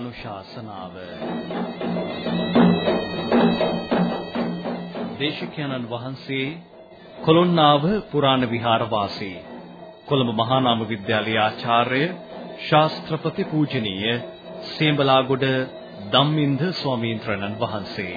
ධර්මානුශාසනාව. දේශකයන්න් වහන්සේ කොළොන්නාව පුරාණ විහාරවාසී කොළඹ මහා නාම විද්‍යාලයේ ආචාර්ය ශාස්ත්‍රපති පූජනීය සේඹලාගොඩ ධම්මින්ද ස්වාමීන් වහන්සේ.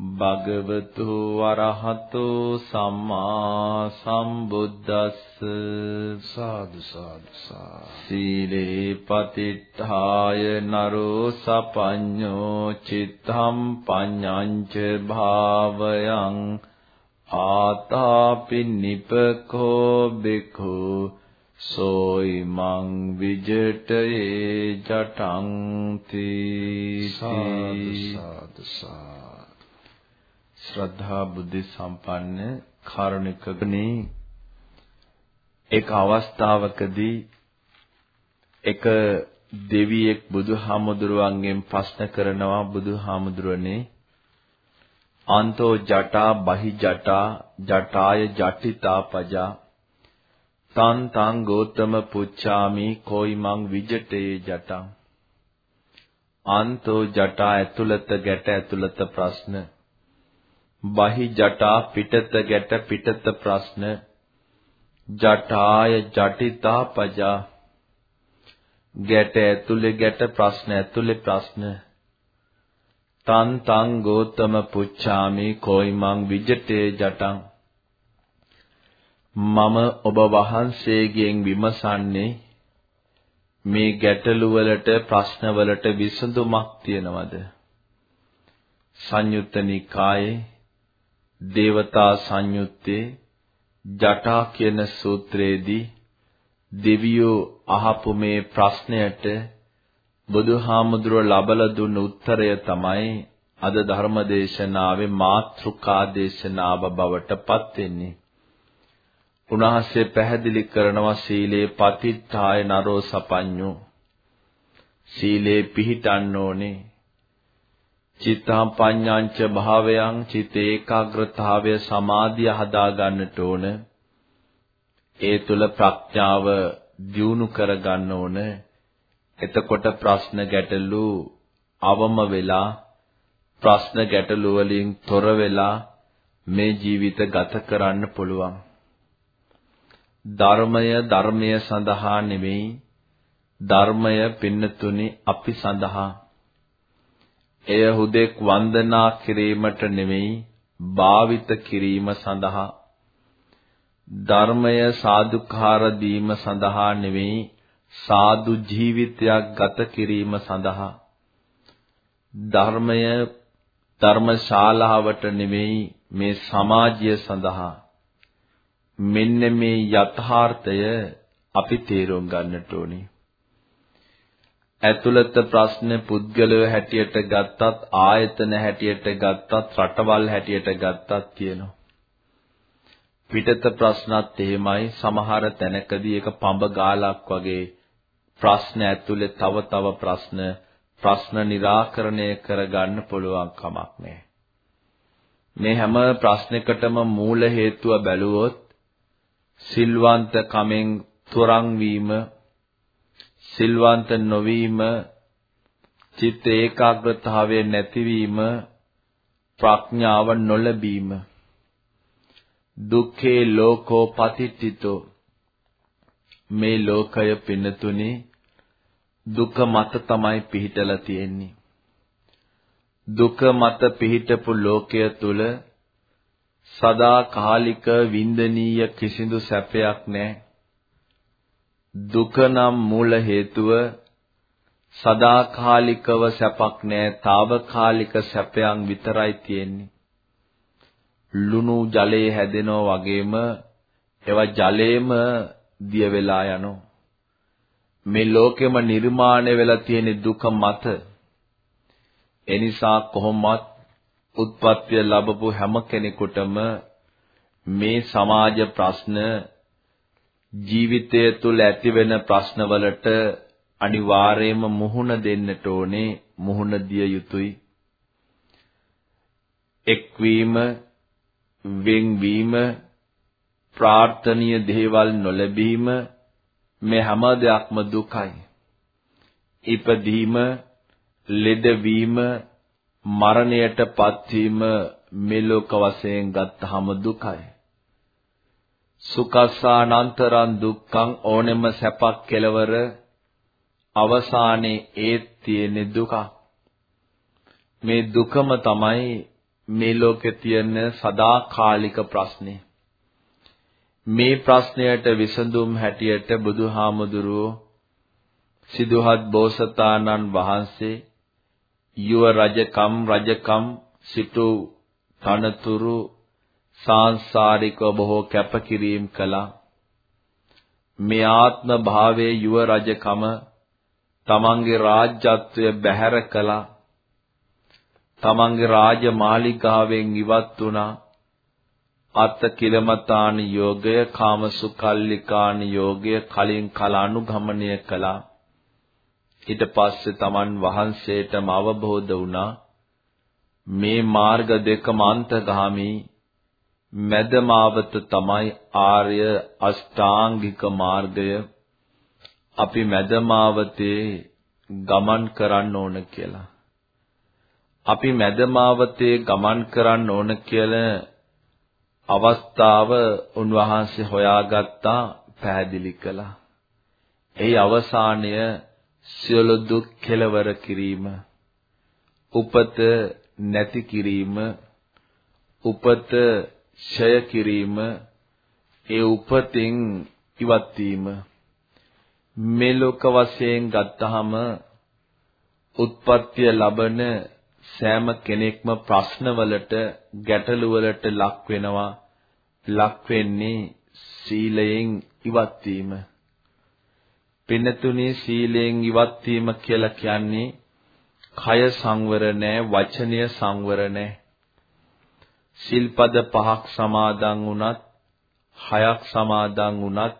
භගවතු වරහතෝ සම්මා සම්බුද්දස්ස. සාදු සාදු සීලේ පතිට්ඨාය නරෝ සපඤ්ඤෝ චිත්තම් පඤ්ඤංච භාවයං. ආතාපි නිපකෝ බිකු සෝයි මං විජටේ ජටං තී සාදු සාදු ශ්‍රද්ධා බුද්ධ සම්පන්න කාරුණිකගනේ එක අවස්ථාවකදී එක දෙවියෙක් බුදුහාමුදුරුවන්ගෙන් ප්‍රශ්න කරනවා බුදුහාමුදුරනේ අන්තෝ ජටා බහි ජටා ජටාය ජටිතා පජා තන් තං ගෝතම පුච්චාමි කොයිමං විජටේ ජටං? අන්තෝ ජටා ඇතුළත ගැට ඇතුළත ප්‍රශ්න. බහි ජටා පිටත ගැට පිටත ප්‍රශ්න. ජටාය ජටිතා පජා. ගැට ඇතුලේ ගැට ප්‍රශ්න ඇතුලේ ප්‍රශ්න. තන් තං ගෝතම පුච්චාමි කොයිමං විජිතේ ජටං. මම ඔබ වහන්සේගෙන් විමසන්නේ මේ ගැටලු වලට ප්‍රශ්න වලට විසඳුමක් තියනවද? සංයුත්ත නිකායේ දේවතා සංයුත්තේ ජටා කියන සූත්‍රයේදී දෙවියෝ අහපු මේ ප්‍රශ්නයට බුදුහාමුදුරුව ලබලා දුන්න උත්තරය තමයි අද ධර්මදේශනාවේ මාතෘකා දේශනාව බවට පත් වෙන්නේ. උන්වහන්සේ පැහැදිලි කරනවා සීලේ පතිත්තාය නරෝ සපඤ්ඤෝ සීලේ පිහිටන්න ඕනේ චිත්තම් පඤ්ඤාංච භාවයන් චිත ඒකාග්‍රතාවය සමාධිය හදා ගන්නට ඕන. ඒ තුල ප්‍රඥාව දියුණු කර ගන්න ඕන. එතකොට ප්‍රශ්න ගැටලු අවම වෙලා ප්‍රශ්න ගැටලු වලින් තොර වෙලා මේ ජීවිත ගත කරන්න පුළුවන්. ධර්මය ධර්මය සඳහා නෙමෙයි ධර්මය පින්නතුනි අපි සඳහා එය හුදෙක් වන්දනා කිරීමට නෙමෙයි භාවිත කිරීම සඳහා. ධර්මය සාදුකාර දීම සඳහා නෙමෙයි සාදු ජීවිතයක් ගත කිරීම සඳහා. ධර්මය ධර්මශාලාවට නෙමෙයි මේ සමාජය සඳහා. මෙන්න මේ යථාර්ථය අපි තේරුම් ගන්නට ඕනේ. ඇතුළත ප්‍රශ්න පුද්ගලව හැටියට ගත්තත් ආයතන හැටියට ගත්තත් රටවල් හැටියට ගත්තත් තියෙනවා. පිටත ප්‍රශ්නත් එහෙමයි සමහර තැනකදී ඒක පඹ ගාලක් වගේ ප්‍රශ්න ඇතුලේ තව තව ප්‍රශ්න ප්‍රශ්න निराකරණය කරගන්න පුළුවන් කමක් නැහැ. මේ හැම ප්‍රශ්නයකටම මූල හේතුව බැලුවොත් සිල්වන්ත කමෙන් තොරන් වීම සිල්වන්ත නොවීම චිත්ත ඒකාග්‍රතාවයේ නැතිවීම ප්‍රඥාව නොලැබීම. දුක්ඛේ ලෝකෝ පතිට්ඨිතෝ. මේ ලෝකය පින්නතුනි දුක මත තමයි පිහිටලා තියෙන්නේ. දුක මත පිහිටපු ලෝකය තුල සදා කාලික වින්දනීය කිසිදු සැපයක් නැහැ. දුක නම් මූල හේතුව සදාකාලිකව සැපක් නෑ తాවකාලික සැපයන් විතරයි තියෙන්නේ. ලුණු ජලයේ හැදෙනෝ වගේම ඒවා ජලයේම දිය වෙලා යනවා. මේ ලෝකෙම නිර්මාණය වෙලා තියෙන දුක මත. එනිසා කොහොමත් උත්පත්තිය ලැබපු හැම කෙනෙකුටම මේ සමාජ ප්‍රශ්න ජීවිතය තුළ ඇතිවෙන ප්‍රශ්නවලට අනිවාර්යයෙන්ම මුහුණ දෙන්නට ඕනේ මුහුණ දිය යුතුයි එක්වීම වෙන්වීම ප්‍රාර්ථනීය දේවල් නොලැබීම මේ හැම දෙයක්ම දුකයි ඉපදීම ලෙඩවීම මරණයට පත්වීම මේ ලෝක වශයෙන් ගත්තහම දුකයි. සුඛසානන්තරං දුක්ඛං ඕනෙම සැපක් කෙලවර අවසානයේ ඒ තියෙන දුක. මේ දුකම තමයි මේ ලෝකේ තියෙන සදාකාලික ප්‍රශ්නේ. මේ ප්‍රශ්නයට විසඳුම් හැටියට බුදුහාමුදුරුවෝ සිදුහත් බෝසතාණන් වහන්සේ යුව රජකම් රජකම් සිටු තනතුරු සාංශාරික බොහෝ කැපකිරීම කළා. මේ ආත්ම භාවයේ යුව රජකම තමන්ගේ රාජ්‍යත්වය බැහැර කළා. තමන්ගේ රාජ මාලිගාවෙන් ඉවත් වුණා. අත්ත කිලමතාන යෝගය කාමසුකල්ලිකාන යෝගය කලින් කල අනුගමනය කළා. ඊට පස්සේ තමන් වහන්සේටම අවබෝධ වුණා. මේ මාර්ග දෙකම අන්තගාමී. මැදමාවත තමයි ආර්ය අෂ්ටාංගික මාර්ගය අපි මැදමාවතේ ගමන් කරන්න ඕන කියලා අපි මැදමාවතේ ගමන් කරන්න ඕන කියලා අවස්ථාව උන්වහන්සේ හොයාගත්තා පැහැදිලි කළා. ඒ අවසානය සියලු දුක් කෙලවර කිරීම උපත නැති කිරීම උපත ඡය කිරීම ඒ උපතින් ඉවත් වීම. මේ ලෝක වශයෙන් ගත්තහම උත්පත්තිය ලබන සෑම කෙනෙක්ම ප්‍රශ්නවලට ගැටලුවලට ලක් වෙනවා. ලක් වෙන්නේ සීලයෙන් ඉවත් වීම. පින්නතුනේ සීලයෙන් ඉවත් වීම කියලා කියන්නේ කය සංවර නැහැ, වචනය සංවර නැහැ. සිල්පද පහක් සමාදන් වුණත්, හයක් සමාදන් වුණත්,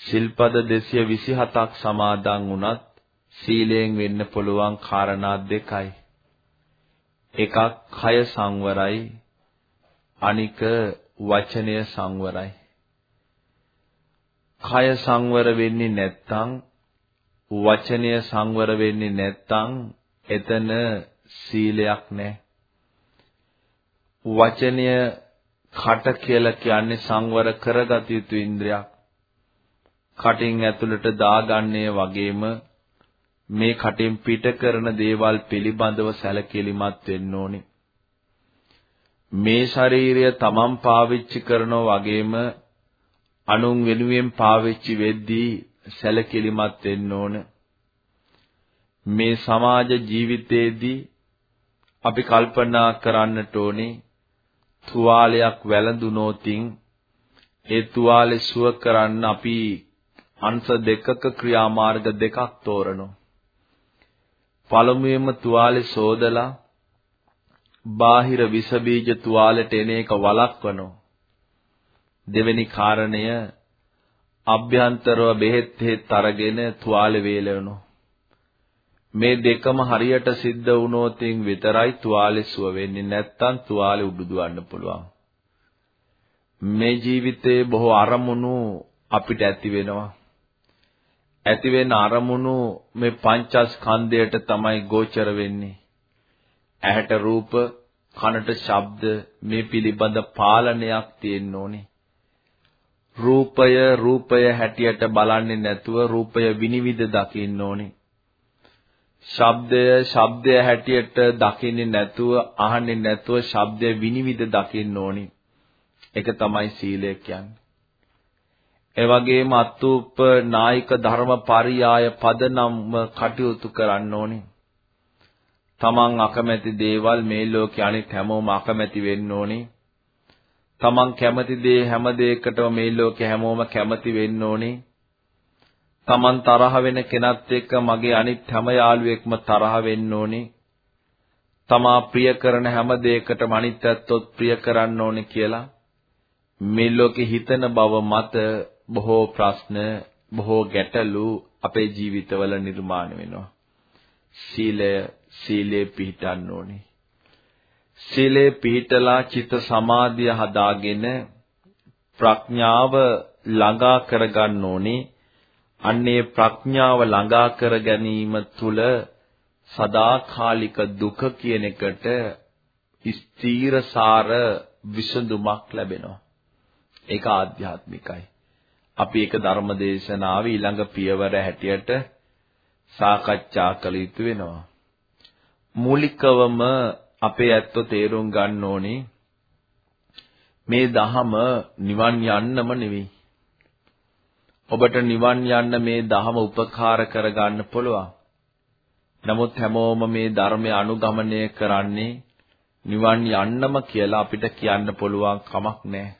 සිල්පද 227ක් සමාදන් වුණත් සීලයෙන් වෙන්න පුළුවන් කාරණා දෙකයි. එකක් කය සංවරයි, අනික වචනය සංවරයි. කය සංවර වෙන්නේ නැත්නම් වචනය සංවර වෙන්නේ නැත්නම් එතන සීලයක් නැහැ. වචනය කට කියලා කියන්නේ සංවර කරගත යුතු ඉන්ද්‍රියක්. කටින් ඇතුළට දාගන්නේ වගේම මේ කටින් පිට කරන දේවල් පිළිබඳව සැලකිලිමත් වෙන්න ඕනේ. මේ ශරීරය තමන් පාවිච්චි කරනවා වගේම අනුන් වෙනුවෙන් පාවිච්චි වෙද්දී සැලකිලිමත් වෙන්න ඕන. මේ සමාජ ජීවිතයේදී අපි කල්පනා කරන්නට ඕනේ තුවාලයක් වැළඳුනොතින් ඒ තුවාලේ සුව කරන්න අපි අංශ දෙකක ක්‍රියාමාර්ග දෙකක් තෝරනවා. පළමුවෙන්ම තුවාලේ සෝදලා බාහිර විස බීජ තුවාලෙට එන එක වළක්වනවා. දෙවෙනි කාරණය අභ්‍යන්තරව බෙහෙත් හේත් අරගෙන තුවාලෙ වේලවනවා. මේ දෙකම හරියට සිද්ධ වුණොතින් විතරයි තුවාලෙ සුව වෙන්නේ නැත්තම් තුවාලෙ උඩුදුවන්න පුළුවන්. මේ ජීවිතයේ බොහෝ අරමුණු අපිට ඇති වෙනවා. ඇති වෙන අරමුණු මේ පංචස්කන්ධයට තමයි ගෝචර වෙන්නේ. ඇහැට රූප, කනට ශබ්ද මේ පිළිබඳ පාලනයක් තියෙන්න ඕනේ. රූපය රූපය හැටියට බලන්නේ නැතුව රූපය විනිවිද දකින්න ඕනේ. ශබ්දය ශබ්දය හැටියට දකින්නේ නැතුව අහන්නේ නැතුව ශබ්දය විනිවිද දකින්න ඕනේ. ඒක තමයි සීලය කියන්නේ. ඒ වගේම අත්ූප නායික ධර්ම පරියාය පදනම් කටයුතු කරන්න ඕනේ. තමන් අකමැති දේවල් මේ ලෝකේ අනිත් හැමෝම අකමැති වෙන්න ඕනේ. තමන් කැමති දේ හැම දෙයකටම මේ ලෝකේ හැමෝම කැමති වෙන්න ඕනේ. තමන් තරහ වෙන කෙනත් එක්ක මගේ අනිත් හැම යාළුවෙක්ම තරහ වෙන්න ඕනේ. තමා ප්‍රිය කරන හැම දෙයකටම අනිත් ඇත්තොත් ප්‍රිය කරන්න ඕනේ කියලා මේ ලෝකේ හිතන බව මත බොහෝ ප්‍රශ්න බොහෝ ගැටලු අපේ ජීවිතවල නිර්මාණය වෙනවා. සීලය සීලේ පිහිටන්න ඕනේ. සීලේ පිහිටලා චිත්ත සමාධිය හදාගෙන ප්‍රඥාව ළඟා කරගන්න ඕනේ. අන්නේ ප්‍රඥාව ළඟා කර ගැනීම තුළ සදාකාලික දුක කියන එකට ස්ථීරසාර විසඳුමක් ලැබෙනවා. ඒක ආධ්‍යාත්මිකයි. අපි ඒක ධර්ම දේශනාවේ ඊළඟ පියවර හැටියට සාකච්ඡා කළ යුතු වෙනවා. මූලිකවම අපේ ඇත්තෝ තේරුම් ගන්න ඕනේ මේ දහම නිවන් යන්නම නෙවෙයි. ඔබට නිවන් යන්න මේ දහම උපකාර කරගන්න පුළුවන්. නමුත් හැමෝම මේ ධර්මය අනුගමනය කරන්නේ නිවන් යන්නම කියලා අපිට කියන්න පුළුවන් කමක් නැහැ.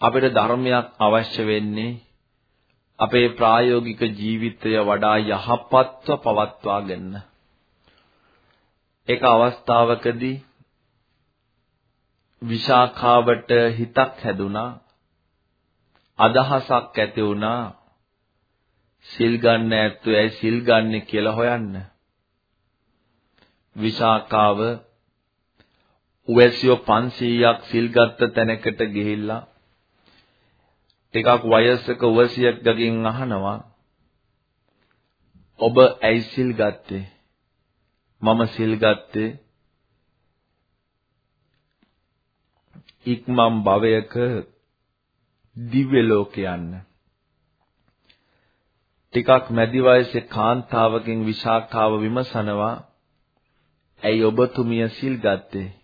අපිට ධර්මයක් අවශ්‍ය වෙන්නේ අපේ ප්‍රායෝගික ජීවිතය වඩා යහපත්ව පවත්වා ගන්න. ඒක අවස්ථාවකදී විශාඛාවට හිතක් හැදුනා අදහසක් ඇති වුණා. සිල් ගන්න ඇත්තු ඇයි සිල් ගන්නෙ කියලා හොයන්න. විශාඛාව උවැසියෝ 500ක් සිල් ගත්ත තැනකට ගිහිල්ලා ටිකක් වයසක උවැසියෙක් ගකින් අහනවා ඔබ ඇයි සිල් ගත්තේ? මම සිල් ගත්තේ ඉක්මම් භවයක දිව්‍ය ලෝකේ යන්න. ටිකක් මැදි වයසේ කාන්තාවකින් විශාඛාව විමසනවා ඇයි ඔබතුමිය සිල් ගත්තේ?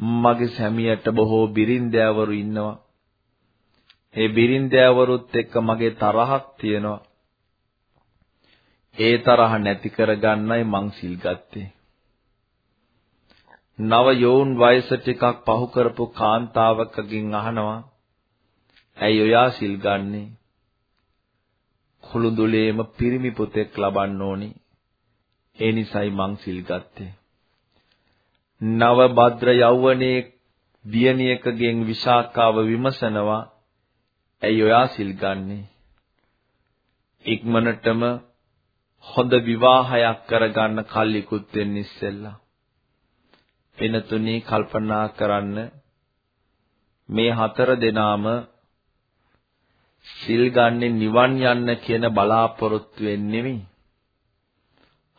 මගේ සැමියට බොහෝ බිරින්දෑවරු ඉන්නවා. ඒ බිරින්දෑවරුත් එක්ක මගේ තරහක් තියෙනවා. ඒ තරහ නැති කරගන්නයි මං සිල් ගත්තේ. නව යෝන් වයස ටිකක් පහු කරපු කාන්තාවකගෙන් අහනවා ඇයි ඔයා සිල් ගන්නේ? කුළුඳුලේම පිරිමි පුතෙක් ලබන්න ඕනි. ඒ නිසයි මං සිල් ගත්තේ. නව භද්‍ර යෞවනයේ දියණියකගෙන් විශාකාව විමසනවා ඇයි ඔයා සිල් ගන්නේ? ඉක්මනටම හොඳ විවාහයක් කරගන්න කල්ලිකුත් වෙන්න ඉස්සෙල්ලා වෙනතුනි කල්පනා කරන්න මේ හතර දෙනාම සිල් ගන්නේ නිවන් යන්න කියන බලාපොරොත්තුවෙන් නෙමෙයි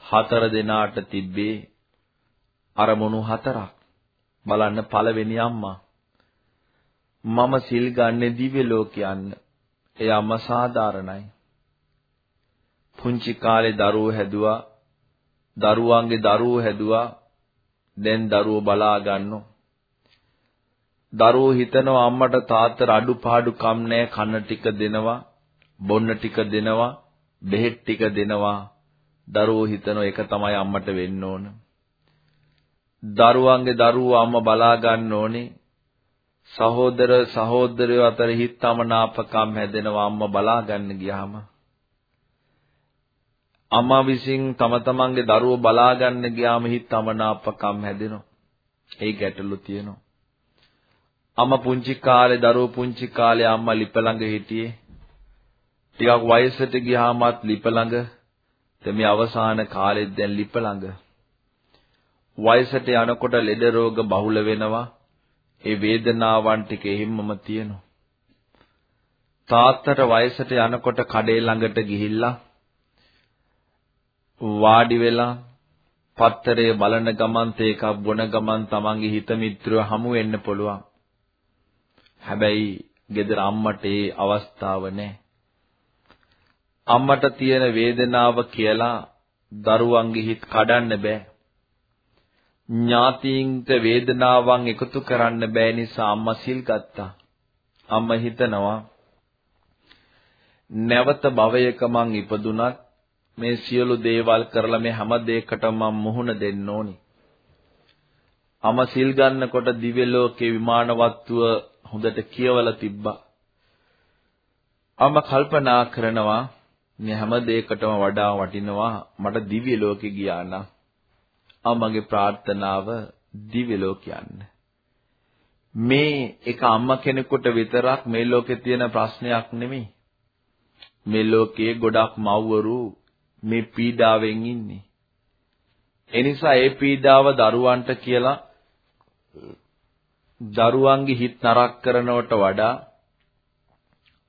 හතර දෙනාට තිබ්බේ අරමුණු හතරක්. බලන්න පළවෙනි අම්මා. මම සිල් ගන්නේ දිව්‍ය ලෝකයන්ට ඒ අම්මා සාධාරණයි. පුංචි කාලේ දරුවෝ හැදුවා. දරුවන්ගේ දරුවෝ හැදුවා. දැන් දරුවෝ බලා ගන්නවා දරුවෝ හිතනවා අම්මට තාත්තට අඩුපාඩු කම් නැහැ කන ටික දෙනවා බොන්න ටික දෙනවා බෙහෙත් ටික දෙනවා දරුවෝ හිතනවා ඒක තමයි අම්මට වෙන්න ඕන දරුවන්ගේ දරුවෝ අම්මා බලා ගන්න ඕනේ සහෝදර සහෝදරයෝ අතර හිතමනාපකම් හැදෙනවා අම්මා බලා ගන්න ගියාම අම්මා විසින් තම තමන්ගේ දරුවෝ බලා ගන්න ගියාම හිත තමනාපකම් හැදෙනවා. ඒ ගැටලු තියෙනවා. අම්මා පුංචි කාලේ දරුවෝ පුංචි කාලේ අම්මා ලිප ළඟ හිටියේ. ටිකක් වයසට ගියාමත් ලිප ළඟ. දැන් මේ අවසාන කාලෙත් දැන් ලිප ළඟ. වයසට යනකොට ලෙඩ රෝග බහුල වෙනවා. ඒ වේදනාවන් ටික එහෙම්මම තියෙනවා. තාත්තට වයසට යනකොට කඩේ ළඟට ගිහිල්ලා වාඩි වෙලා පත්තරය බලන ගමන් තේකක් බොන ගමන් තමන්ගේ හිත මිත්‍රයෝ හමු වෙන්න පුළුවන්. හැබැයි ගෙදර අම්මට ඒ අවස්ථාව නැහැ. අම්මට තියෙන වේදනාව කියලා දරුවන්ගේ හිත කඩන්න බෑ. ඥාතීන්ට වේදනාවන් එකතු කරන්න බෑ නිසා අම්මා සිල් ගත්තා. අම්මා හිතනවා නැවත භවයක මං ඉපදුනත් මේ සියලු දේවල් කරලා මේ හැම දෙයකටම මම මුහුණ දෙන්න ඕනි. අම සිල් ගන්නකොට දිව්‍ය ලෝකේ විමාන වත්තුව හොඳට කියවලා තිබ්බා. අම කල්පනා කරනවා මේ හැම දෙයකටම වඩා වටිනවා මට දිව්‍ය ලෝකෙ ගියා නම්. අම්මගේ ප්‍රාර්ථනාව දිව්‍ය ලෝකයන්න. මේ එක අම්මා කෙනෙකුට විතරක් මේ ලෝකේ තියෙන ප්‍රශ්නයක් නෙමෙයි. මේ ලෝකයේ ගොඩක් මව්වරු මේ පීඩාවෙන් ඉන්නේ. එනිසා ඒ පීඩාව දරුවන්ට කියලා දරුවන්ගේ හිත නරක කරනවට වඩා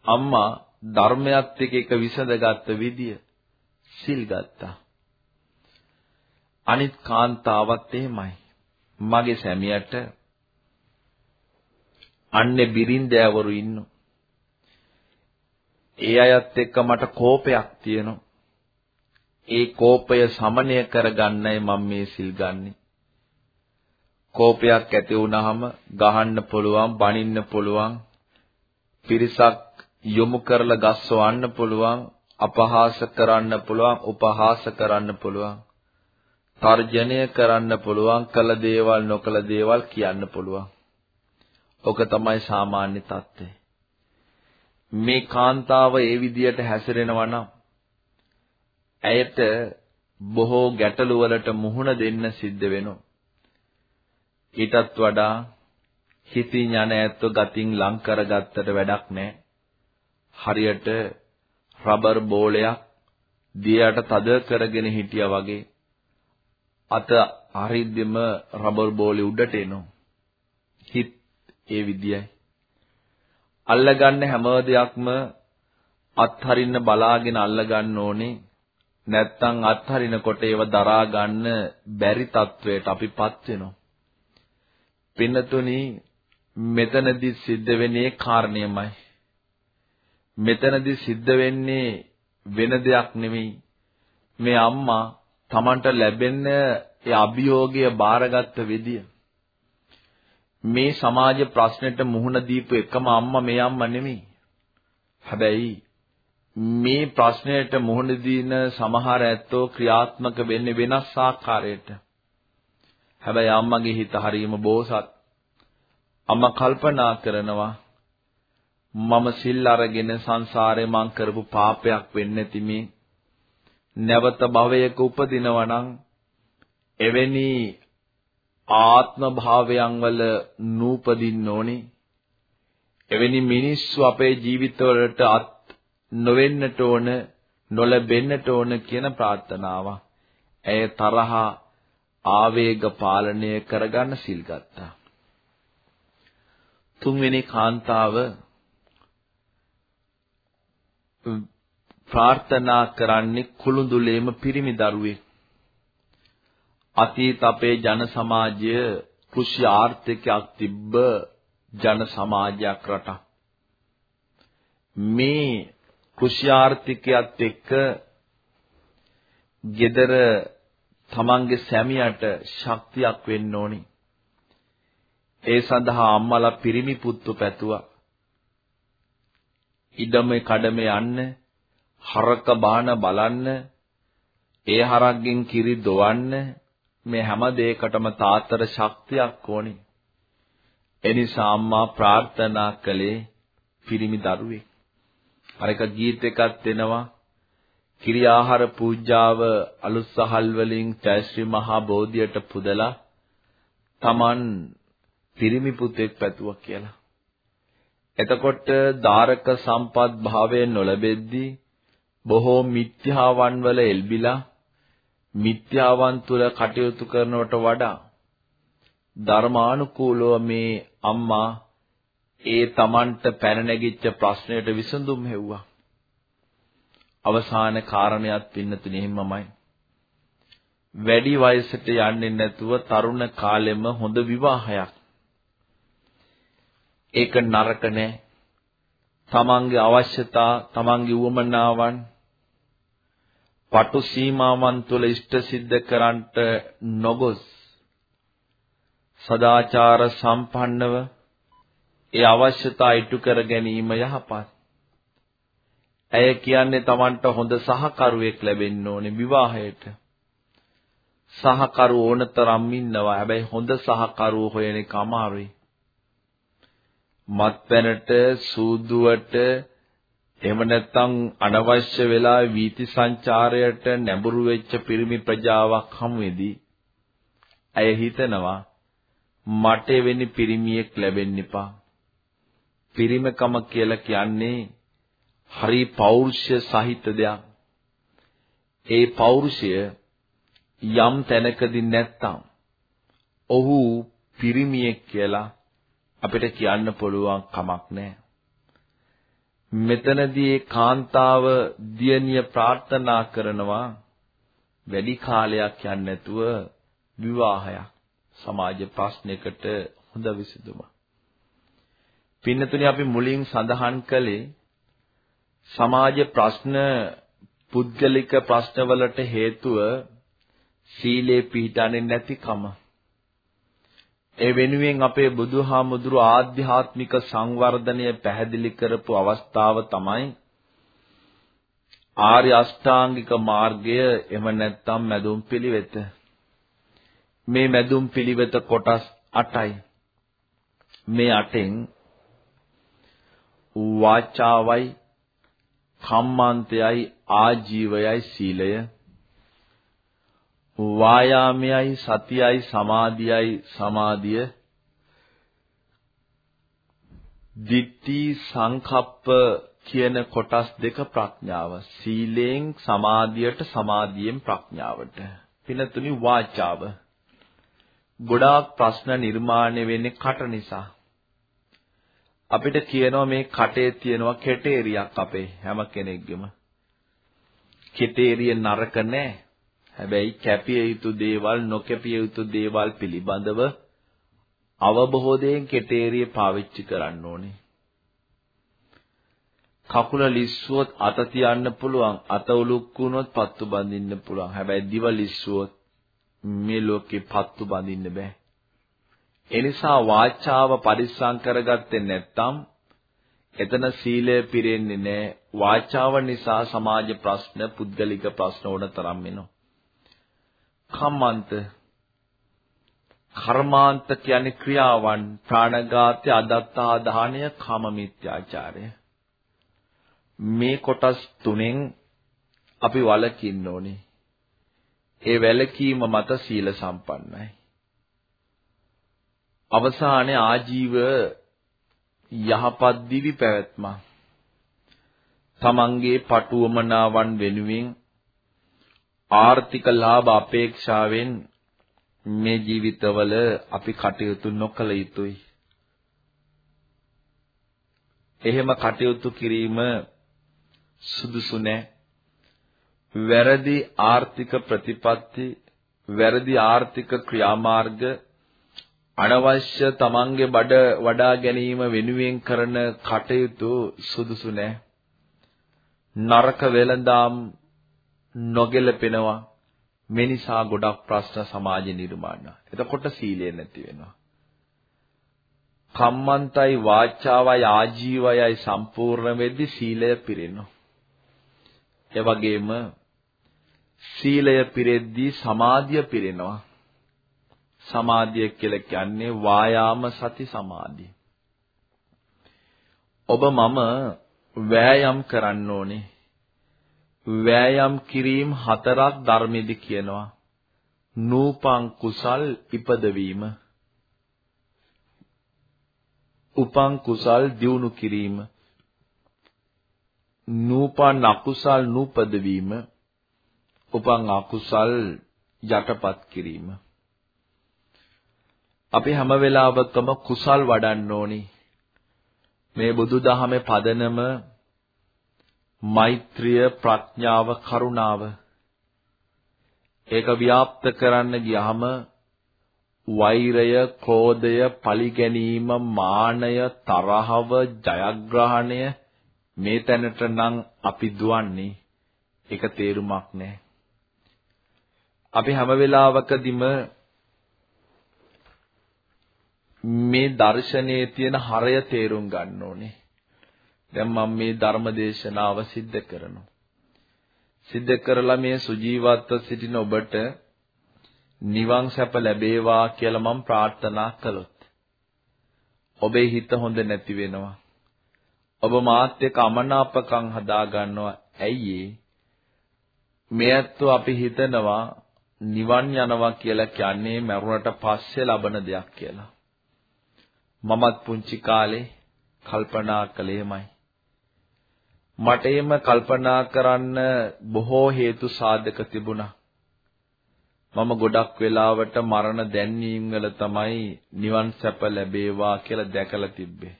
අම්මා ධර්මයත් එක්ක එක විසඳගත්ත විදිය සිල් ගත්තා. අනිත් කාන්තාවත් එහෙමයි. මගේ සැමියට අන්නේ බිරින්දෑවරු ඉන්නෝ. ඒ අයත් එක්ක මට කෝපයක් තියෙනවා. ඒ කෝපය සමනය කරගන්නයි මම මේ සිල් ගන්නෙ. කෝපයක් ඇති වුනහම ගහන්න පුළුවන්, බනින්න පුළුවන්, පිරිසක් යොමු කරලා ගස්සවන්න පුළුවන්, අපහාස කරන්න පුළුවන්, උපහාස කරන්න පුළුවන්. තර්ජනය කරන්න පුළුවන්, කළ දේවල් නොකළ දේවල් කියන්න පුළුවන්. ඔක තමයි සාමාන්‍ය தත්ත්වය. මේ කාන්තාව ඒ විදියට හැසිරෙනවා නම් ඇයට බොහෝ ගැටලු වලට මුහුණ දෙන්න සිද්ධ වෙනවා. ඊටත් වඩා හිතින් යන ඇත්ත ගතින් ලං කරගත්තට වැඩක් නැහැ. හරියට රබර් බෝලයක් දියට තද කරගෙන හිටියා වගේ අත හරිද්දෙම රබර් බෝලේ උඩට එනවා. හිත ඒ විදියයි. අල්ලගන්න හැම දෙයක්ම අත්හරින්න බලාගෙන අල්ලගන්න ඕනේ. නැත්තම් අත්හරිනකොට ඒව දරා ගන්න බැරි තත්වයට අපිපත් වෙනවා. පින්නතුනි මෙතනදි සිද්ධ වෙන්නේ කාරණේමයි. මෙතනදි සිද්ධ වෙන්නේ වෙන දෙයක් නෙමෙයි. මේ අම්මා Tamanට ලැබෙන ඒ අභියෝගය බාරගත්ත විදිය. මේ සමාජ ප්‍රශ්නෙට මුහුණ දීපු එකම අම්මා මේ අම්මා නෙමෙයි. හැබැයි මේ ප්‍රශ්නයට මුහුණ දීන සමහර ඇත්තෝ ක්‍රියාත්මක වෙන්නේ වෙනස් ආකාරයකට. හැබැයි අම්මගේ හිත හරීම බෝසත්. අම්මා කල්පනා කරනවා මම සිල් අරගෙන සංසාරේ මං කරපු පාපයක් වෙන්නේ නැති මේ නැවත භවයක උපදිනවා නම් එවැනි ආත්ම භාවයන් වල නූපදින්න ඕනේ එවැනි මිනිස්සු අපේ ජීවිතවලට අත් නොවෙන්නට ඕන නොලැබෙන්නට ඕන කියන ප්‍රාර්ථනාව. ඇය තරහ ආවේග පාලනය කරගන්න සිල් ගත්තා. තුන්වෙනි කාන්තාව ප්‍රාර්ථනා කරන්නේ කුළුඳුලේම පිරිමි දරුවෙක්. අතීත අපේ ජන සමාජය කෘෂි ආර්ථිකයක් තිබ්බ ජන සමාජයක් රටක්. මේ කෘෂිආර්ථිකයත් එක්ක gedara තමන්ගේ සැමියාට ශක්තියක් වෙන්න ඕනි. ඒ සඳහා අම්මලා පිරිමි පුත්තු පැතුවා. ඉඩමේ කඩමේ යන්න, හරක බාන බලන්න, ඒ හරක්ගෙන් කිරි දොවන්න මේ හැම දෙයකටම තාත්තර ශක්තියක් ඕනි. එනිසා අම්මා ප්‍රාර්ථනා කළේ පිරිමි දරුවෙක්. අර එක ගීත එකක් දෙනවා කිරි ආහාර පූජාව අලුත් සහල් වලින් ජයශ්‍රී මහා බෝධියට පුදලා Taman පිරිමි පුතෙක් පැතුවා කියලා. එතකොට ධාරක සම්පත් භාවයෙන් නොලැබෙද්දී බොහෝ මිත්‍යාවන් වල එල්බිලා මිත්‍යාවන් තුල කටයුතු කරනවට වඩා ධර්මානුකූලව මේ අම්මා ඒ Tamanට පැන නැගිච්ච ප්‍රශ්නයට විසඳුම් හෙව්වා. අවසාන කාරණයක් පින්නතුනේ එහෙමමයි. වැඩි වයසට යන්නේ නැතුව තරුණ කාලෙම හොඳ විවාහයක්. ඒක නරක නෑ. තමන්ගේ අවශ්‍යතා, තමන්ගේ උවමනාවන් පටු සීමාවන් තුළ ඉෂ්ට සිද්ධ කරන්නට නොගොස් සදාචාර සම්පන්නව ඒ අවශ්‍යතා ඉටු කර ගැනීම යහපත්. ඇය කියන්නේ Tamanට හොඳ සහකරුවෙක් ලැබෙන්න ඕනේ විවාහයට. සහකරු ඕනතරම් ඉන්නවා. හැබැයි හොඳ සහකරුව හොයන එක අමාරුයි. මත්පැනට සූදුවට එහෙම නැත්නම් අනවශ්‍ය වෙලා වීති සංචාරයට නැඹුරු වෙච්ච පිරිමි ප්‍රජාවක් හමු වෙදී ඇය හිතනවා මට එවැනි පිරිමියෙක් ලැබෙන්න එපා. පිරිමකම කියලා කියන්නේ හරි පෞරුෂය සහිත දෙයක්. ඒ පෞරුෂය යම් තැනකදී නැත්තම් ඔහු පිරිමියෙක් කියලා අපිට කියන්න පුළුවන් කමක් නැහැ. මෙතනදී ඒ කාන්තාව දියණිය ප්‍රාර්ථනා කරනවා වැඩි කාලයක් යන්නේ නැතුව විවාහයක් සමාජ ප්‍රශ්නයකට හොඳ විසඳුමක්. පින්නතුනි අපි මුලින් සඳහන් කළේ සමාජ ප්‍රශ්න පුද්ගලික ප්‍රශ්නවලට හේතුව සීලේ පිහිටන්නේ නැතිකම. ඒ වෙනුවෙන් අපේ බුදුහාමුදුරු ආධ්‍යාත්මික සංවර්ධනය පැහැදිලි කරපු අවස්ථාව තමයි ආර්ය අෂ්ටාංගික මාර්ගය එහෙම නැත්නම් මැදුම් පිළිවෙත. මේ මැදුම් පිළිවෙත කොටස් 8යි. මේ 8න් වාචාවයි කම්මාන්තයයි ආජීවයයි සීලය. වායාමයයි සතියයි සමාධියයි සමාධිය. දිට්ඨි සංකප්ප කියන කොටස් දෙක ප්‍රඥාව. සීලෙන් සමාධියට සමාධියෙන් ප්‍රඥාවට. පිනතුනි වාචාව. ගොඩාක් ප්‍රශ්න නිර්මාණය වෙන්නේ කට නිසා. අපිට කියනවා මේ කටේ තියෙනවා කෙටේරියක් අපේ හැම කෙනෙක්ගෙම. කෙටේරිය නරක නැහැ හැබැයි කැපිය යුතු දේවල් නොකැපිය යුතු දේවල් පිළිබඳව අවබෝධයෙන් කෙටේරිය පාවිච්චි කරන්න ඕනේ. කකුල ලිස්සුවොත් අත තියන්න පුළුවන් අත උලුක් වුණොත් පත්තු බඳින්න පුළුවන්. හැබැයි දිව ලිස්සුවොත් මේ ලෝකේ පත්තු බඳින්න බෑ. එනිසා වාචාව පරිස්සම් කරගත්තේ නැත්නම් එතන සීලය පිරෙන්නේ නැහැ. වාචාව නිසා සමාජ ප්‍රශ්න පුද්ගලික ප්‍රශ්න ඕන තරම් වෙනවා කම්මන්ත කර්මාන්ත කියන්නේ ක්‍රියාවන් ප්‍රාණඝාතය අදත්තා දානය කාම මිත්‍යාචාරය. මේ කොටස් තුනෙන් අපි වළකින්න ඕනේ. ඒ වැළකීම මත සීල සම්පන්නයි. අවසානයේ ආජීව යහපත් දිවි පැවැත්ම තමන්ගේ පටුවමනාවන් වෙනුවෙන් ආර්ථික ලාභ අපේක්ෂාවෙන් මේ ජීවිතවල අපි කටයුතු නොකළ යුතුයි. එහෙම කටයුතු කිරීම සුදුසු නැහැ. වැරදි ආර්ථික ප්‍රතිපත්ති, වැරදි ආර්ථික ක්‍රියාමාර්ග අනවශ්‍ය තමන්ගේ බඩ වඩා ගැනීම වෙනුවෙන් කරන කටයුතු සුදුසු නැහැ. නරක වෙලඳාම් නොගැලපෙනවා. මේ නිසා ගොඩක් ප්‍රශ්න සමාජ නිර්මාණ. එතකොට සීලය නැති වෙනවා. කම්මන්තයි වාචාවයි ආජීවයයි සම්පූර්ණ වෙද්දි සීලය පිරෙනවා. ඒ වගේම සීලය පිරෙද්දී සමාධිය පිරෙනවා. සමාධිය කියලා කියන්නේ වායාම සති සමාධිය. ඔබ මම වෑයම් කරන්න ඕනේ. වෑයම් කිරීම හතරක් ධර්මෙදි කියනවා. නූපං කුසල් ඉපදවීම. උපං කුසල් දියුණු කිරීම. නූපන් අකුසල් නූපදවීම. උපං අකුසල් යටපත් කිරීම. අපි හැම වෙලාවකම කුසල් වඩන්න ඕනි. මේ බුදුදහමේ පදනම මෛත්‍රිය ප්‍රඥාව කරුණාව ඒක ව්‍යාප්ත කරන්න ගියාම වෛරය, ක්‍රෝධය, පලිගැනීම, මානය, තරහව, ජයග්‍රහණය මේ තැනට නම් අපි දුවන්නේ ඒක තේරුමක් නැහැ. අපි හැම වෙලාවකදීම මේ දර්ශනයේ තියෙන හරය තේරුම් ගන්න ඕනේ. දැන් මම මේ ධර්ම දේශනාව සිද්ධ කරනවා. සිද්ධ කරලා මේ සුජීවත්ව සිටින ඔබට නිවන් සැප ලැබේවා කියලා මම ප්‍රාර්ථනා කළොත් ඔබේ හිත හොඳ නැති වෙනවා. ඔබ මාත් එක්ක අමනාපකම් හදා ගන්නවා. ඇයි මේ ඇත්තෝ අපි හිතනවා නිවන් යනවා කියලා කියන්නේ මරුණට පස්සේ ලබන දෙයක් කියලා. මමත් පුංචි කාලේ කල්පනා කළේමයි. මට එහෙම කල්පනා කරන්න බොහෝ හේතු සාධක තිබුණා. මම ගොඩක් වෙලාවට මරණ දැන්වීම් වල තමයි නිවන් සැප ලැබේවා කියලා දැකලා තිබ්බේ.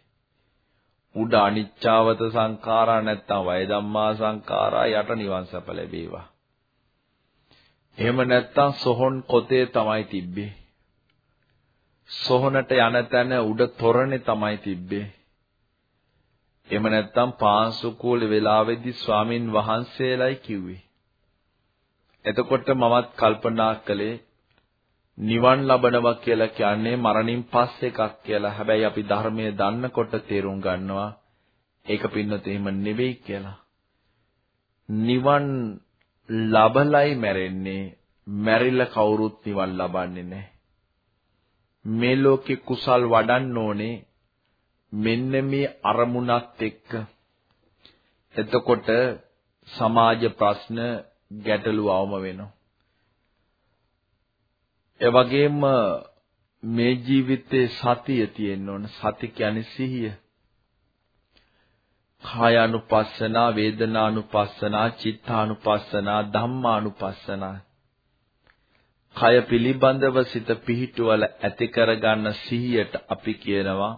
උඩ අනිච්චාවත සංඛාරා නැත්තම් වය ධම්මා සංඛාරා යට නිවන් සැප ලැබේවා. එහෙම නැත්තම් සොහොන් කොතේ තමයි තිබ්බේ. සොහොනට යන තැන උඩ තොරණේ තමයි තිබ්බේ. එහෙම නැත්තම් පාංශුකූල වෙලාවේදී ස්වාමින් වහන්සේලයි කිව්වේ. එතකොට මමත් කල්පනා කළේ නිවන් ලබනවා කියලා කියන්නේ මරණින් පස්සේ එකක් කියලා. හැබැයි අපි ධර්මයේ දන්නකොට තේරුම් ගන්නවා ඒක පින්නත එහෙම නෙවෙයි කියලා. නිවන් ලබලයි මැරෙන්නේ මැරිලා කවුරුත් නිවන් ලබන්නේ නැහැ. මේ ලෝකේ කුසල් වඩන්න ඕනේ මෙන්න මේ අරමුණත් එක්ක. එතකොට සමාජ ප්‍රශ්න ගැටලු අවම වෙනවා. ඒ වගේම මේ ජීවිතේ සතිය තියෙන්න ඕන. සති කියන්නේ සිහිය. කායානුපස්සනා, වේදනානුපස්සනා, චිත්තානුපස්සනා, ධම්මානුපස්සනා. කය පිළිබඳව සිත පිහිටුවල ඇති කරගන්න සිහියට අපි කියනවා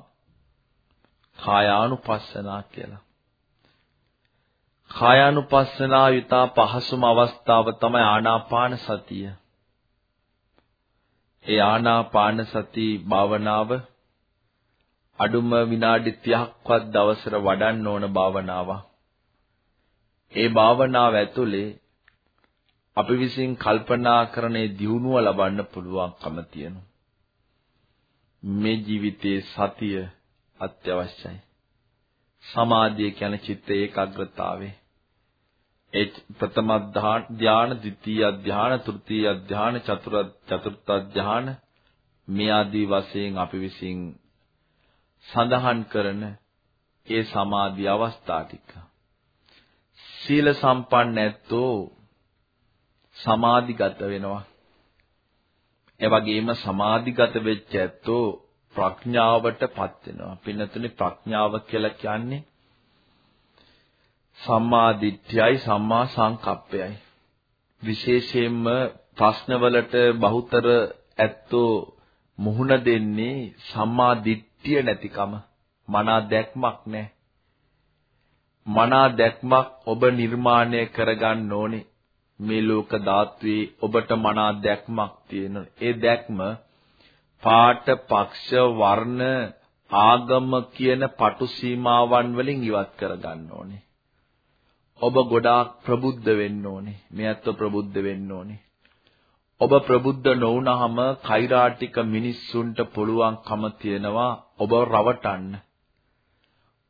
කායානුපස්සනා කියලා. කායානුපස්සනා යුතා පහසුම අවස්ථාව තමයි ආනාපාන සතිය. ඒ ආනාපාන සති භාවනාව අඩුම විනාඩි 30ක්වත් දවසට වඩන්න ඕන භාවනාවක්. ඒ භාවනාව ඇතුලේ අපි විසින් කල්පනා කරනේ දියුණුව ලබන්න පුළුවන්කම තියෙනවා. මේ ජීවිතයේ සතිය අත්‍යවශ්‍යයි. සමාධිය කියන්නේ චිත්ත ඒකාග්‍රතාවේ. ඒ ප්‍රථම ධාන, ද්විතීය ධාන, තෘතීය ධාන, චතුර්ථ චතුර්ථ ධාන මේ ආදී වශයෙන් අපි විසින් සඳහන් කරන ඒ සමාධි අවස්ථා ටික. සීල සම්පන්න ඇත්තෝ සමාධිගත වෙනවා. ඒ වගේම සමාධිගත වෙච්ච ඇත්තෝ ප්‍රඥාවටපත් වෙනවා. පින්නතුනේ ප්‍රඥාව කියලා කියන්නේ සම්මා දිට්ඨියයි සම්මා සංකප්පයයි. විශේෂයෙන්ම ප්‍රශ්නවලට බහුතර ඇත්තෝ මුහුණ දෙන්නේ සම්මා දිට්ඨිය නැතිකම. මනා දැක්මක් නැහැ. මනා දැක්මක් ඔබ නිර්මාණය කරගන්න ඕනේ. මේ ලෝක ධාත්වයේ ඔබට මනා දැක්මක් තියෙනවා. ඒ දැක්ම පාට, පක්ෂ, වර්ණ, ආගම කියන පටු සීමාවන් වලින් ඉවත් කරගන්න ඕනේ. ඔබ ගොඩාක් ප්‍රබුද්ධ වෙන්න ඕනේ. මේ ඇත්ත ප්‍රබුද්ධ වෙන්න ඕනේ. ඔබ ප්‍රබුද්ධ නොවුනහම කෛරාටික මිනිස්සුන්ට පුළුවන්කම තියනවා ඔබ රවටන්න.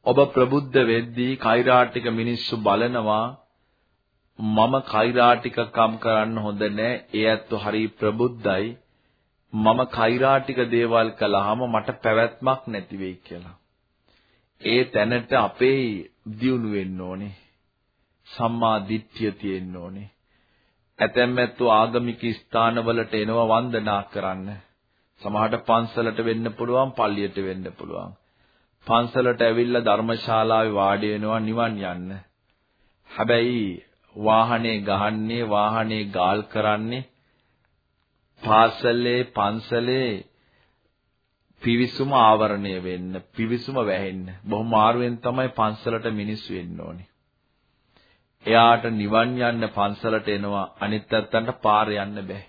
ඔබ ප්‍රබුද්ධ වෙද්දී කෛරාටික මිනිස්සු බලනවා මම කෛරාටිකකම් කරන්න හොඳ නෑ. ඒ ඇත්ත හරි ප්‍රබුද්ධයි. මම කෛරාටික දේවල් කළාම මට පැවැත්මක් නැති වෙයි කියලා. ඒ තැනට අපේ දියුණු වෙන්න ඕනේ. සම්මා දිට්ඨිය තියෙන්න ඕනේ. ඇතැම් ඇත්තෝ ආගමික ස්ථානවලට එනවා වන්දනා කරන්න. සමහරට පන්සලට වෙන්න පුළුවන්, පල්ලියට වෙන්න පුළුවන්. පන්සලට ඇවිල්ලා ධර්මශාලාවේ වාඩි වෙනවා නිවන් යන්න. හැබැයි වාහනේ ගහන්නේ, වාහනේ ගාල් කරන්නේ පාසලේ පන්සලේ පිවිසුම ආවරණය වෙන්න, පිවිසුම වැහෙන්න. බොහොම මාරුවෙන් තමයි පන්සලට මිනිස්සු එන්න ඕනේ. එයාට නිවන් යන්න පන්සලට එනවා අනිත් පැත්තට පාර යන්න බෑ.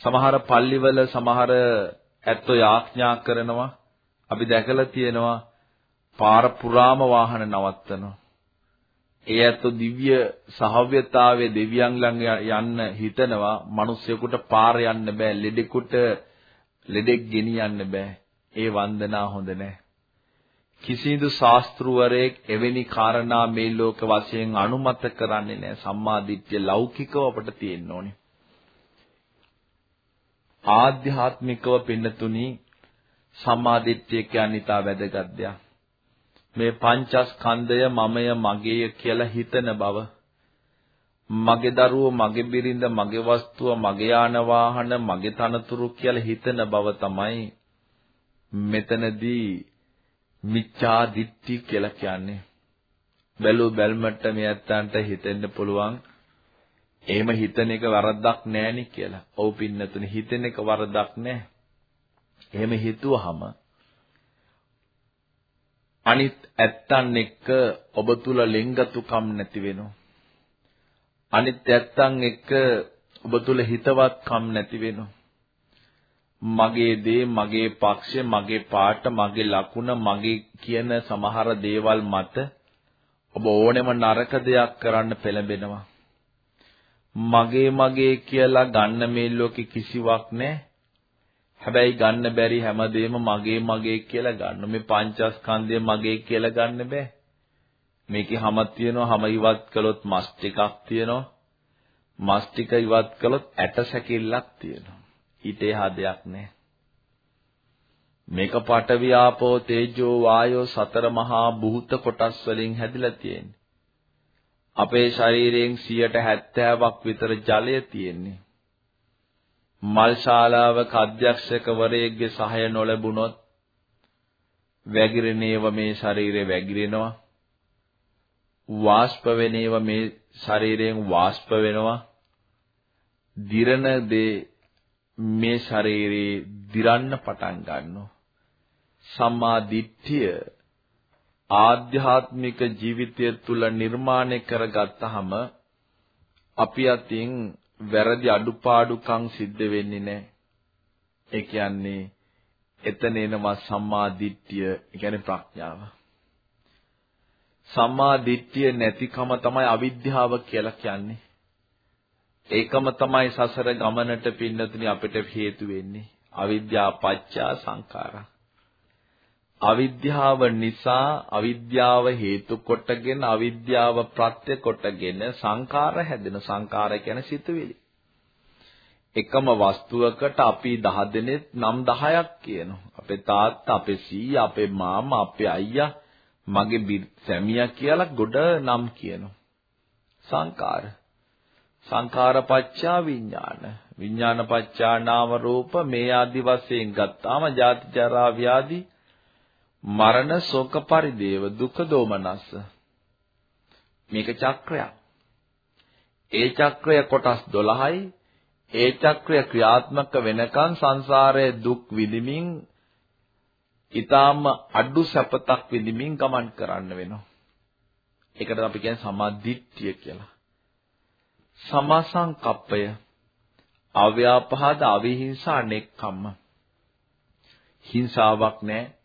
සමහර පල්ලිවල සමහර ඇත්තෝ යාඥා කරනවා අපි දැකලා තියෙනවා පාර පුරාම වාහන නවත්තනවා. ඒ ඇත්තෝ දිව්‍ය සහව්‍යතාවයේ දෙවියන් ළඟ යන්න හිතනවා මිනිස්සුෙකුට පාර යන්න බෑ ලෙඩෙකුට ලෙඩෙක් ගෙනියන්න බෑ. ඒ වන්දනා හොඳ නෑ. කිසිදු ශාස්ත්‍රවරයෙක් එවැනි කාරණා මේ ලෝක වශයෙන් අනුමත කරන්නේ නැහැ. සම්මා දිට්ඨිය ලෞකිකව අපට තියෙන්න ඕනේ. ආධ්‍යාත්මිකව පින්නතුනි සම්මා දිට්ඨිය කියන්නේ තා වැදගත් දෙයක්. මේ පංචස්කන්ධය මමය මගේය කියලා හිතන බව මගේ දරුවෝ, මගේ බිරිඳ, මගේ වස්තුව, මගේ යාන වාහන, මගේ තනතුරු කියලා හිතන බව තමයි මෙතනදී මිච්ඡා දිට්ඨි කියලා කියන්නේ. බැලු බැල්මට මේ ඇත්තන්ට හිතෙන්න පුළුවන් එහෙම හිතන එක වරදක් නෑනේ කියලා. ඔව් පින්නතුනේ හිතෙන එක වරදක් නෑ. එහෙම හිතුවහම අනිත් ඇත්තන් එක්ක ඔබ තුල ලෙන්ගතුකම් නැති වෙනවා. අනිත් ඇත්තන් එක්ක ඔබ තුල හිතවත්කම් නැති වෙනවා. මගේ දේ, මගේ පක්ෂය, මගේ පාට, මගේ ලකුණ, මගේ කියන සමහර දේවල් මත ඔබ ඕනෙම නරක දෙයක් කරන්න පෙළඹෙනවා. මගේ මගේ කියලා ගන්න මේ ලෝකේ කිසිවක් නැහැ. හැබැයි ගන්න බැරි හැමදේම මගේ මගේ කියලා ගන්න. මේ පංචස්කන්ධය මගේ කියලා ගන්න බෑ. මේකේ හැමක් තියෙනවා. හැම ඉවත් කළොත් මස් ටිකක් තියෙනවා. මස් ටික ඉවත් කළොත් ඇට සැකිල්ලක් තියෙනවා. ඊට එහා දෙයක් නැහැ. මේක පඨවි ආපෝ තේජෝ වායෝ සතර මහා භූත කොටස් වලින් හැදිලා තියෙන්නේ. අපේ ශරීරයෙන් 70ක් විතර ජලය තියෙන්නේ. මල් ශාලාවක අධ්‍යක්ෂකවරයෙක්ගේ සහාය නොලැබුණොත් වැగిරෙනේව මේ ශරීරේ වැగిරෙනවා. වාෂ්ප වෙනේව මේ ශරීරයෙන් වාෂ්ප වෙනවා. දිරන දේ මේ ශරීරේ දිරන්න පටන් ගන්නවා. සම්මා දිට්ඨිය ආධ්‍යාත්මික ජීවිතය තුළ නිර්මාණය කරගත්තාම අපි අතින් වැරදි අඩුපාඩුකම් සිද්ධ වෙන්නේ නැහැ. ඒ කියන්නේ එතන එනවා සම්මා දිට්ඨිය, ඒ කියන්නේ ප්‍රඥාව. සම්මා දිට්ඨිය නැතිකම තමයි අවිද්‍යාව කියලා කියන්නේ. ඒකම තමයි සසර ගමනට පින්නතුනි අපිට හේතු වෙන්නේ. අවිද්‍යා පත්‍යා සංඛාරා. අවිද්‍යාව නිසා අවිද්‍යාව හේතු කොටගෙන අවිද්‍යාව ප්‍රත්‍ය කොටගෙන සංඛාර හැදෙන සංඛාර කියන්නේ සිතුවිලි. එකම වස්තුවකට අපි 10 දෙනෙක් නම් 10ක් කියනවා. අපේ තාත්තා, අපේ සීයා, අපේ මාමා, අපේ අයියා, මගේ සැමියා කියලා ගොඩ නම් කියනවා. සංඛාර. සංඛාර පච්චා විඥාන. විඥාන පච්චා නාම රූප මේ ආදි වශයෙන් ගත්තාම ජාති ජරා ව්‍යාධි මරණ ශෝක පරිදේව දුක දෝමනස්ස. මේක චක්‍රයක්. ඒ චක්‍රය කොටස් 12යි ඒ චක්‍රය ක්‍රියාත්මක වෙනකන් සංසාරයේ දුක් විඳිමින් ඊටාම අඩු සැපතක් විඳිමින් ගමන් කරන්න වෙනවා. ඒකට අපි කියන්නේ සමාධිත්‍ය කියලා. සමාසංකප්පය අව්‍යාපහද අවිහිංසා නෙක්කම්ම හිංසාවක් නැහැ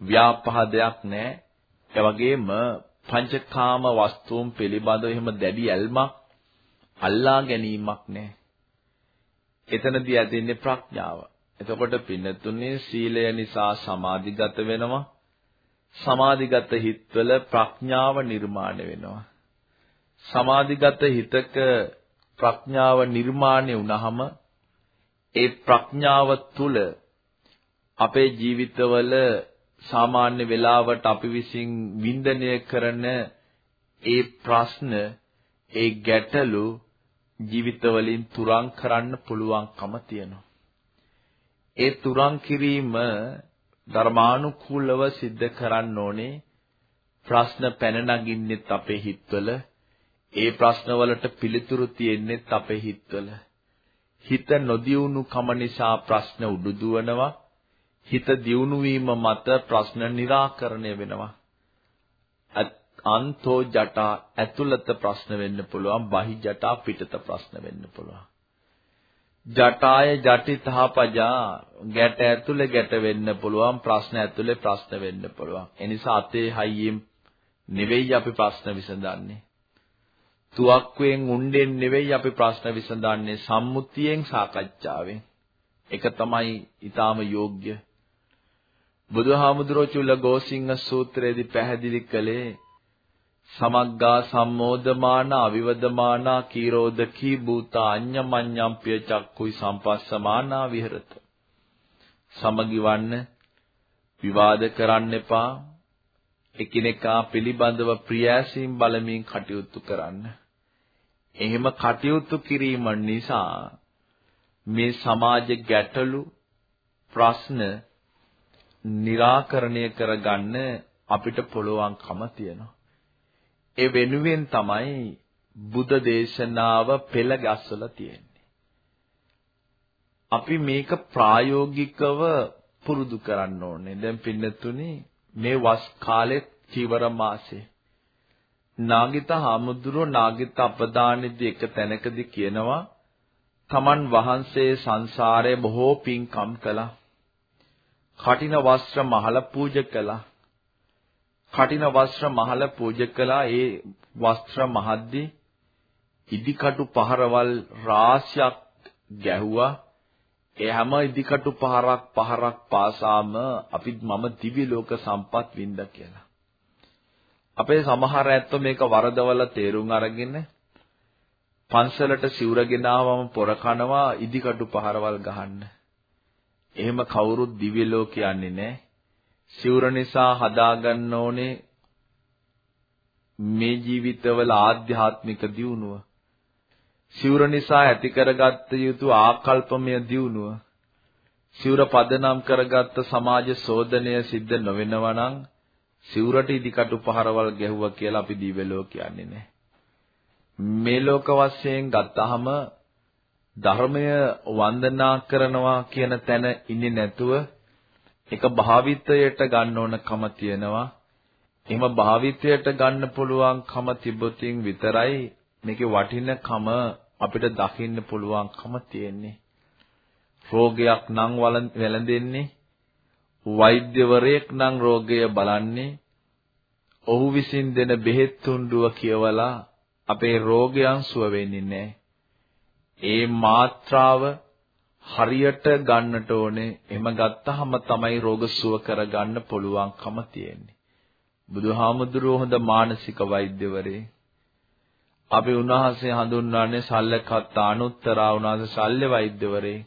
ව්‍යාපහදයක් නැහැ. ඒ වගේම පංචකාම වස්තුන් පිළිබඳව එහෙම දැඩි ඇල්මක් අල්ලා ගැනීමක් නැහැ. එතනදී ඇතින්නේ ප්‍රඥාව. එතකොට පින්නතුනේ සීලය නිසා සමාධිගත වෙනවා. සමාධිගත හිත්වල ප්‍රඥාව නිර්මාණය වෙනවා. සමාධිගත හිතක ප්‍රඥාව නිර්මාණය වුණාම ඒ ප්‍රඥාව තුල අපේ ජීවිතවල සාමාන්‍ය වෙලාවට අපි විසින් වින්දනය කරන ඒ ප්‍රශ්න ඒ ගැටලු ජීවිතවලින් තුරන් කරන්න පුළුවන්කම තියෙනවා. ඒ තුරන් කිරීම ධර්මානුකූලව සිද්ධ කරන්න ඕනේ. ප්‍රශ්න පැන නගින්නෙත් අපේ හිතවල ඒ ප්‍රශ්නවලට පිළිතුරු තියෙන්නෙත් අපේ හිතවල. හිත නොදියුණු කම නිසා ප්‍රශ්න උඩුදුවනවා. හිත දියුණු වීම මත ප්‍රශ්න निराකරණය වෙනවා. අන්තෝ ජටා ඇතුළත ප්‍රශ්න වෙන්න පුළුවන් බහි ජටා පිටත ප්‍රශ්න වෙන්න පුළුවන්. ජටාය ජටිතහපජා ගැට ඇතුලේ ගැට වෙන්න පුළුවන් ප්‍රශ්න ඇතුලේ ප්‍රශ්න වෙන්න පුළුවන්. ඒ නිසා අතේ හයියෙන් නෙවෙයි අපි ප්‍රශ්න විසඳන්නේ. තුවක්කුවෙන් උණ්ඩෙන් නෙවෙයි අපි ප්‍රශ්න විසඳන්නේ සම්මුතියෙන් සාකච්ඡාවෙන්. ඒක තමයි ඊටාම යෝග්‍ය බුදුහාමුදුරෝ චුල්ල ගෝසිංහ සූත්‍රයේදී පැහැදිලි කළේ සමග්ගා සම්මෝධමාන අවිවදමාන කීරෝදකී භූතා අඤ්ඤමඤ්ඤම්පිය චක්කුයි සම්පස්සමානා විහෙරත. සමගිවන්න විවාද කරන්න එපා. එකිනෙකා පිළිබඳව ප්‍රියෑසීම් බලමින් කටයුතු කරන්න. එහෙම කටයුතු කිරීම නිසා මේ සමාජ ගැටලු ප්‍රශ්න निराකරණය කරගන්න අපිට පුළුවන්කම තියෙනවා. ඒ වෙනුවෙන් තමයි බුද්ධ දේශනාව පෙළ ගැස්වලා තියෙන්නේ. අපි මේක ප්‍රායෝගිකව පුරුදු කරන්න ඕනේ. දැන් පින්නතුනේ මේ වස් කාලේ චීවර මාසේ නාගිත හාමුදුරුවෝ නාගිත අපදානෙදී එක තැනකදී කියනවා තමන් වහන්සේ සංසාරයේ බොහෝ පින්කම් කළා. කටින වස්ත්‍ර මහල පූජා කළා. කටින වස්ත්‍ර මහල පූජා කළා. ඒ වස්ත්‍ර මහද්දී ඉදිකටු පහරවල් රාශියක් ගැහුවා. ඒ හැම ඉදිකටු පහරක් පහරක් පාසාම අපි මම දිව්‍ය ලෝක සම්පත් වින්ද කියලා. අපේ සමහර ඇත්තෝ මේක වරදවල තේරුම් අරගෙන පන්සලට සිවුර ගෙනාවම පොර කනවා ඉදිකටු පහරවල් ගහන්න. එහෙම කවුරුත් දිව්‍ය ලෝක යන්නේ නැහැ. සිවුර නිසා හදාගන්න ඕනේ මේ ජීවිතවල ආධ්‍යාත්මික දියුණුව. සිවුර නිසා ඇති කරගත්ත යුතු ආකල්පමය දියුණුව. සිවුර පදනම් කරගත්ත සමාජ සෝදනය සිද්ධ නොවෙනවා නම් සිවුරට ඉදිකටු පහරවල් ගැහුවා කියලා අපි දිව්‍ය ලෝක කියන්නේ නැහැ. මේ ලෝක වශයෙන් ගත්තාම ධර්මය වන්දනා කරනවා කියන තැන ඉන්නේ නැතුව ඒක භාවිතයට ගන්න ඕනකම තියෙනවා. එහෙම භාවිතයට ගන්න පුළුවන්කම තිබොතින් විතරයි මේකේ වටිනකම අපිට දකින්න පුළුවන්කම තියෙන්නේ. රෝගයක් නම් වැළඳෙන්නේ වෛද්‍යවරයෙක් නම් රෝගය බලන්නේ ඔහු විසින් දෙන බෙහෙත් තුණ්ඩුව කියවලා අපේ රෝගයන් සුව වෙන්නේ නැහැ. ඒ මාත්‍රාව හරියට ගන්නට ඕනේ. එහෙම ගත්තාම තමයි රෝග සුව කරගන්න පුළුවන්කම තියෙන්නේ. බුදුහාමුදුරුවෝ හොඳ මානසික වෛද්‍යවරේ. අපි උන්වහන්සේ හඳුන්වන්නේ සල්ලකත් අනුත්තරා උනාද ශල්්‍ය වෛද්‍යවරේ.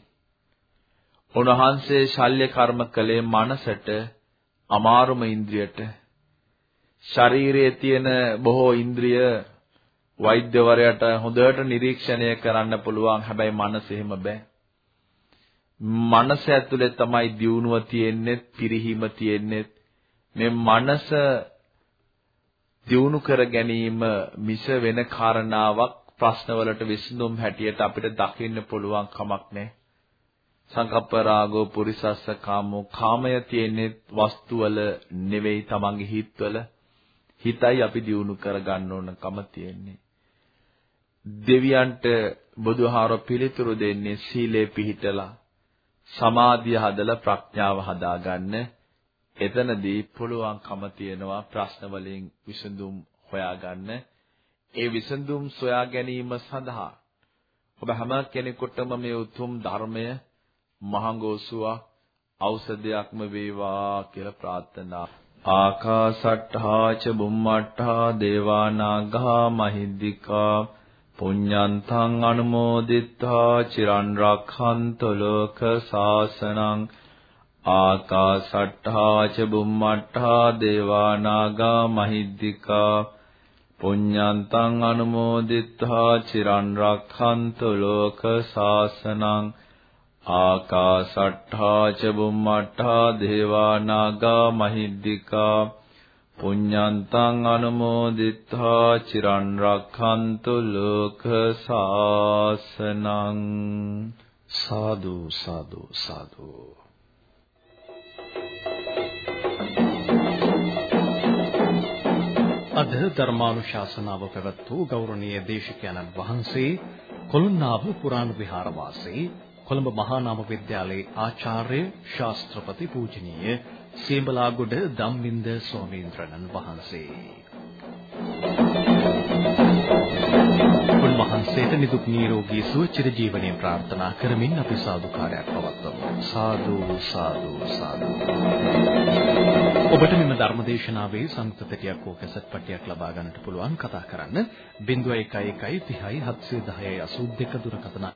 උන්වහන්සේ ශල්්‍ය කර්ම කළේ මනසට අමාරුම ඉන්ද්‍රියට. ශරීරයේ තියෙන බොහෝ ඉන්ද්‍රිය වෛද්‍යවරයාට හොඳට නිරීක්ෂණය කරන්න පුළුවන් හැබැයි මනස එහෙම බෑ. මනස ඇතුලේ තමයි දියුණුව තියෙන්නේ, පිරිහීම තියෙන්නේ. මේ මනස දියුණු කර ගැනීම මිස වෙන කාරණාවක් ප්‍රශ්නවලට විසඳුම් හැටියට අපිට දකින්න පුළුවන් කමක් නැහැ. සංකප්ප රාගෝ පුරිසස්ස කාමෝ කාමය තියෙන්නේ වස්තුවල නෙවෙයි තමන්ගේ හිතවල හිතයි අපි දියුණු කරගන්න ඕන කම තියෙන්නේ දෙවියන්ට බුදුහාර පිළිතුරු දෙන්නේ සීලේ පිහිටලා සමාධිය හදලා ප්‍රඥාව හදාගන්න. එතනදී පුළුවන්කම තියෙනවා ප්‍රශ්න වලින් විසඳුම් හොයාගන්න. ඒ විසඳුම් සොයා ගැනීම සඳහා ඔබ හැම කෙනෙකුටම මේ උතුම් ධර්මය මහඟෝසුවක් ඖෂධයක්ම වේවා කියලා ප්‍රාර්ථනා. ආකාසට්ඨා ච බුම්මට්ඨා දේවා නාග මහිද්దికා පුඤ්ඤන්තං අනුමෝදිත්වා චිරන් රක්ඛන්ත ලෝක සාසනං ආකාසට්ඨා ච බුම්මට්ඨා දේවා නාග මහිද්దికා පුඤ්ඤන්තං අනුමෝදිත්වා චිරන් රක්ඛන්ත ලෝක සාසනං ආකාසට්ඨා ච බුම්මට්ඨා දේවා නාග මහිද්దికා පුඤ්ඤන්තං අනුමෝදිත්වා චිරන් රක්ඛන්තු ලෝක සාසනං සාදු සාදු සාදු. අද ධර්මානුශාසනාව පැවැත් වූ ගෞරවනීය දේශකයන්න් වහන්සේ කොළුණාව පුරාණ විහාරවාසී කොළඹ මහා නාම විද්‍යාලයේ ආචාර්ය ශාස්ත්‍රපති පූජනීය සීඹලාගොඩ ධම්මින්ද ස්වාමීන්ද්‍රණන් වහන්සේ. උන්වහන්සේට නිදුක් නිරෝගී සුව චිරජීවනයේ ප්‍රාර්ථනා කරමින් අපි සාදුකාරයක් පවත්වමු. සාදු සාදු සාදු. ඔබට මෙම ධර්මදේශනාවේ සංකෘතකයක් හෝ කැසට් පටියක් ලබා ගන්නට පුළුවන් කතා කරන්න 0111 30 710 82 දුරකථන